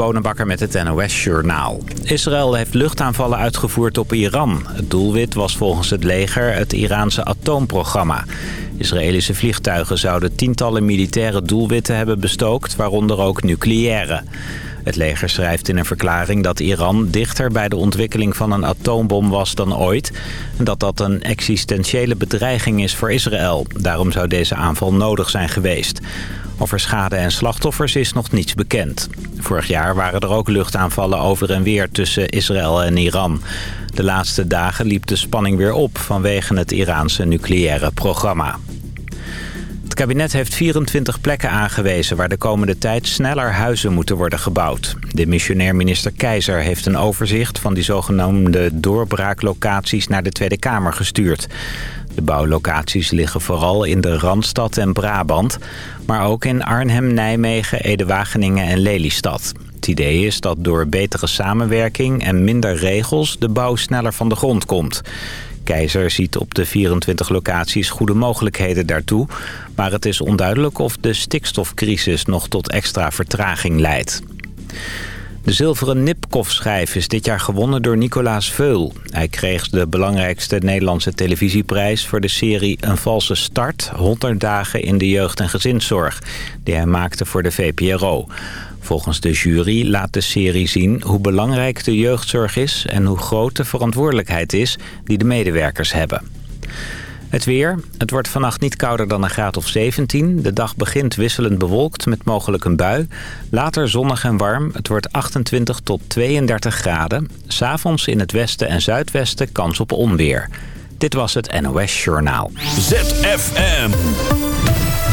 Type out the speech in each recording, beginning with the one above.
Bonenbakker met het NOS Journaal. Israël heeft luchtaanvallen uitgevoerd op Iran. Het doelwit was volgens het leger het Iraanse atoomprogramma. Israëlische vliegtuigen zouden tientallen militaire doelwitten hebben bestookt, waaronder ook nucleaire. Het leger schrijft in een verklaring dat Iran dichter bij de ontwikkeling van een atoombom was dan ooit... en dat dat een existentiële bedreiging is voor Israël. Daarom zou deze aanval nodig zijn geweest. Over schade en slachtoffers is nog niets bekend. Vorig jaar waren er ook luchtaanvallen over en weer tussen Israël en Iran. De laatste dagen liep de spanning weer op vanwege het Iraanse nucleaire programma. Het kabinet heeft 24 plekken aangewezen waar de komende tijd sneller huizen moeten worden gebouwd. De missionair minister Keizer heeft een overzicht van die zogenoemde doorbraaklocaties naar de Tweede Kamer gestuurd. De bouwlocaties liggen vooral in de Randstad en Brabant, maar ook in Arnhem, Nijmegen, Ede-Wageningen en Lelystad. Het idee is dat door betere samenwerking en minder regels de bouw sneller van de grond komt. Keizer ziet op de 24 locaties goede mogelijkheden daartoe... maar het is onduidelijk of de stikstofcrisis nog tot extra vertraging leidt. De zilveren Nipkoff-schijf is dit jaar gewonnen door Nicolaas Veul. Hij kreeg de belangrijkste Nederlandse televisieprijs voor de serie Een valse start... 100 dagen in de jeugd- en gezinszorg, die hij maakte voor de VPRO. Volgens de jury laat de serie zien hoe belangrijk de jeugdzorg is... en hoe groot de verantwoordelijkheid is die de medewerkers hebben. Het weer. Het wordt vannacht niet kouder dan een graad of 17. De dag begint wisselend bewolkt met mogelijk een bui. Later zonnig en warm. Het wordt 28 tot 32 graden. S'avonds in het westen en zuidwesten kans op onweer. Dit was het NOS Journaal. ZFM.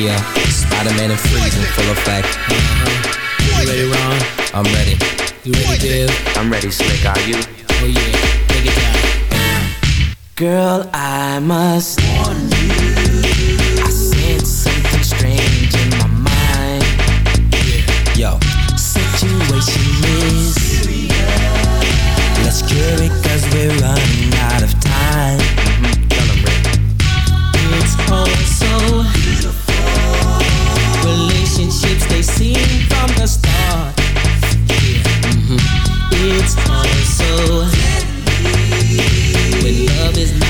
Yeah, Spider-Man and full effect. Uh-huh. You ready, Ron? I'm ready. You ready, I'm ready, Slick. Are you? Oh yeah, take it down. Girl, I must warn you. I sense something strange in my mind. Yeah. Yo, situation is serious. Let's cure it cause we're running out of time. Mm -hmm. It's all so business.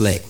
reflect.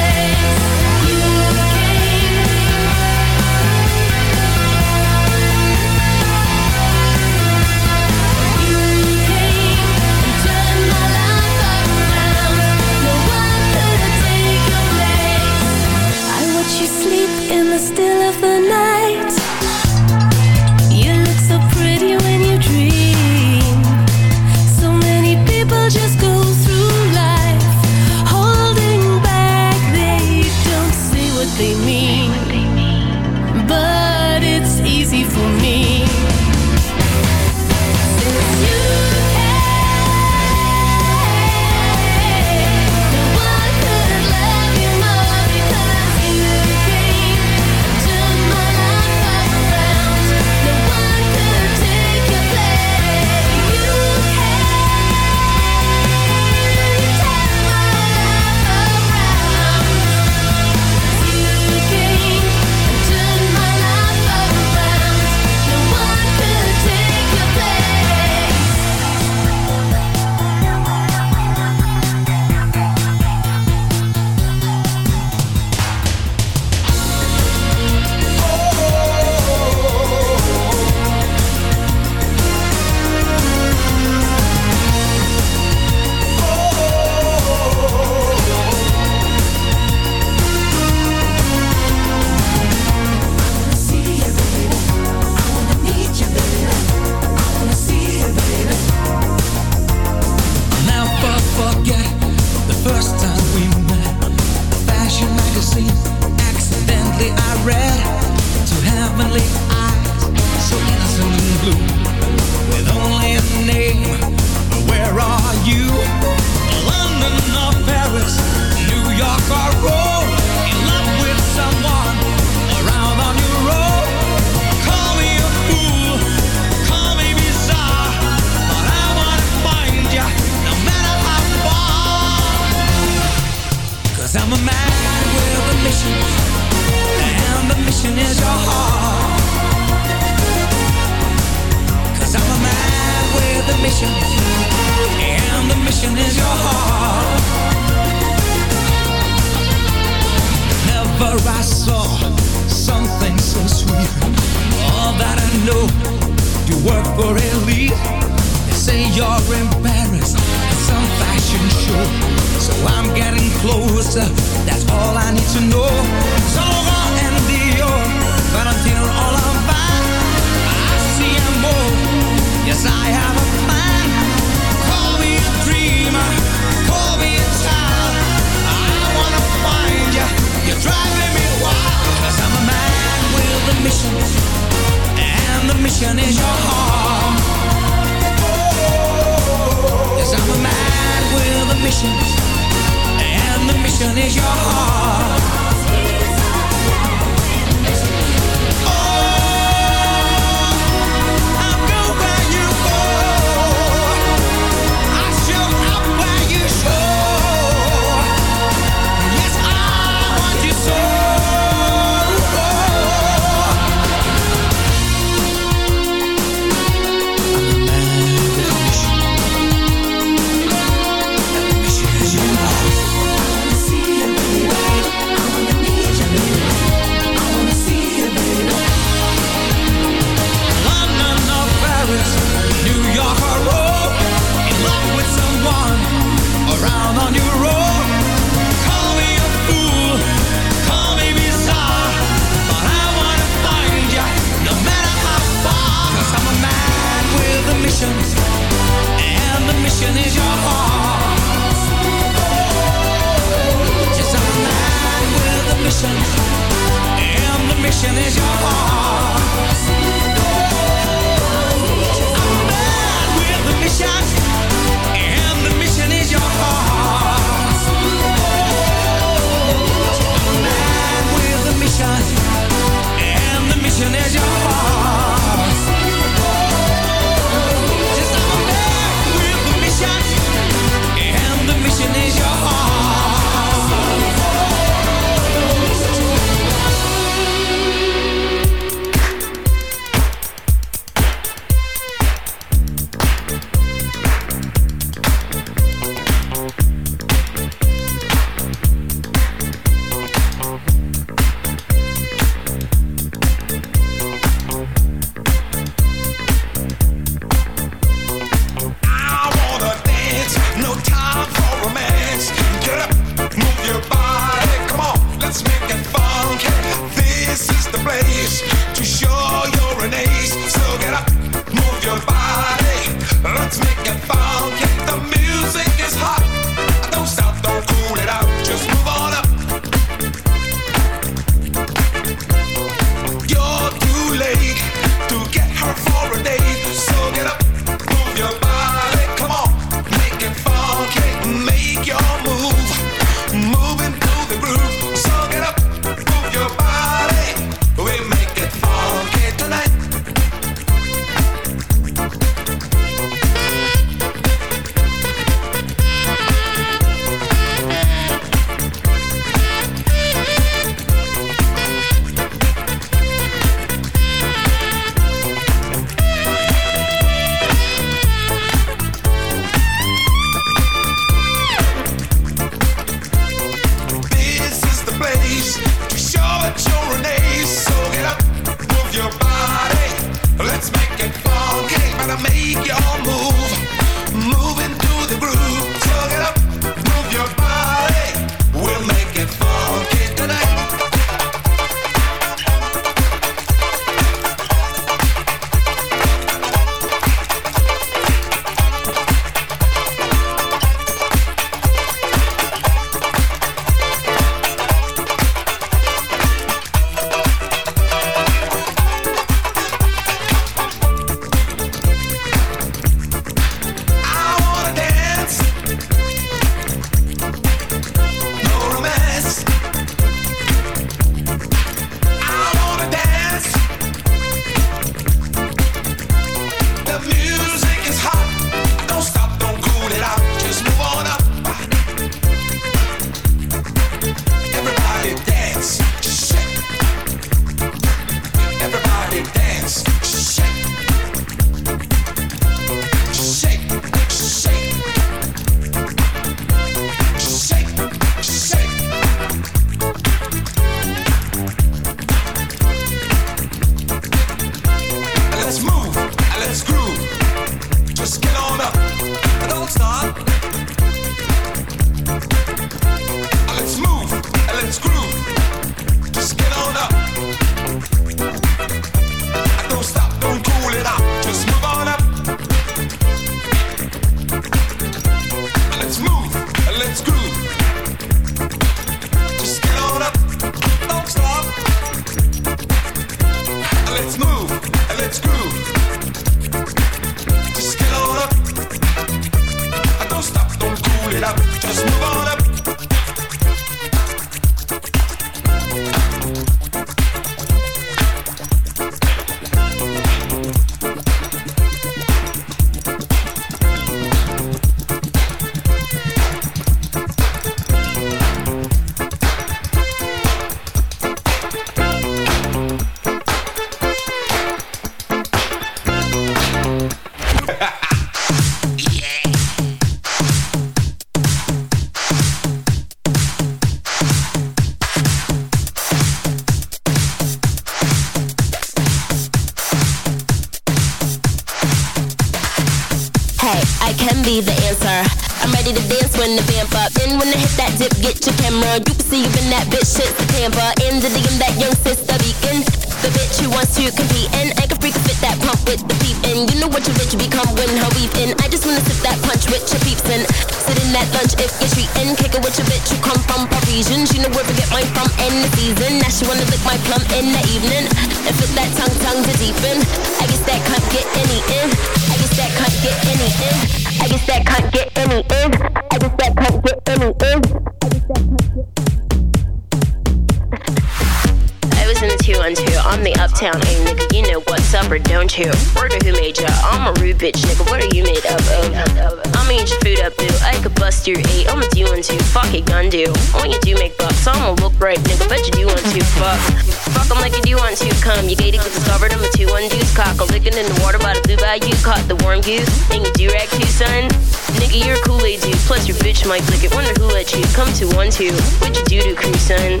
into? What you do to crew, son?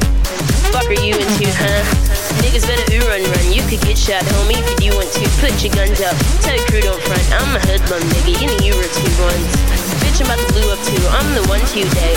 Fuck are you into, huh? Niggas better ooh run run. You could get shot, homie, if you want to. Put your guns up. Tell your crew don't front. I'm a hoodlum, nigga. You know you were two ones. Bitch, I'm about to blew up too. I'm the one to you day.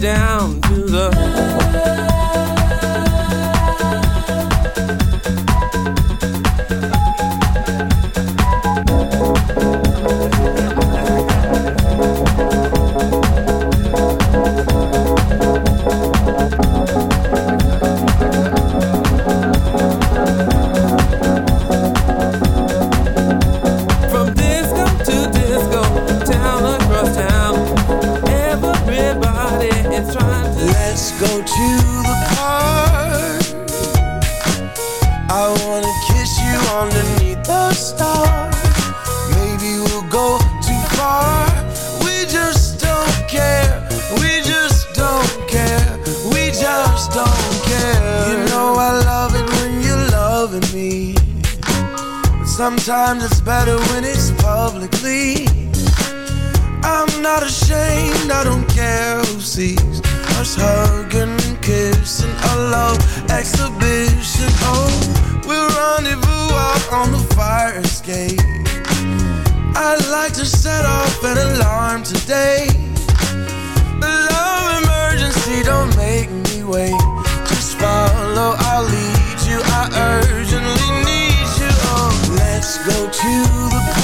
down. like to set off an alarm today. A love emergency don't make me wait. Just follow, I'll lead you. I urgently need you. Oh, let's go to the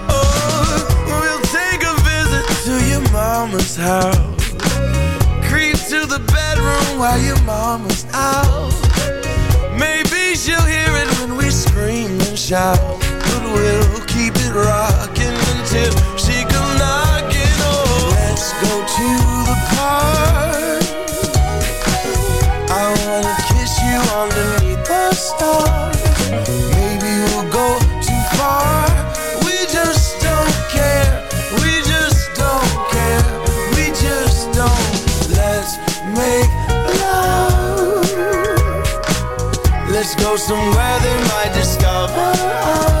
mama's house. Creep to the bedroom while your mama's out. Maybe she'll hear it when we scream and shout. But we'll keep it rocking until she comes knocking. Oh, let's go to somewhere they might discover. us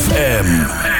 ZFM.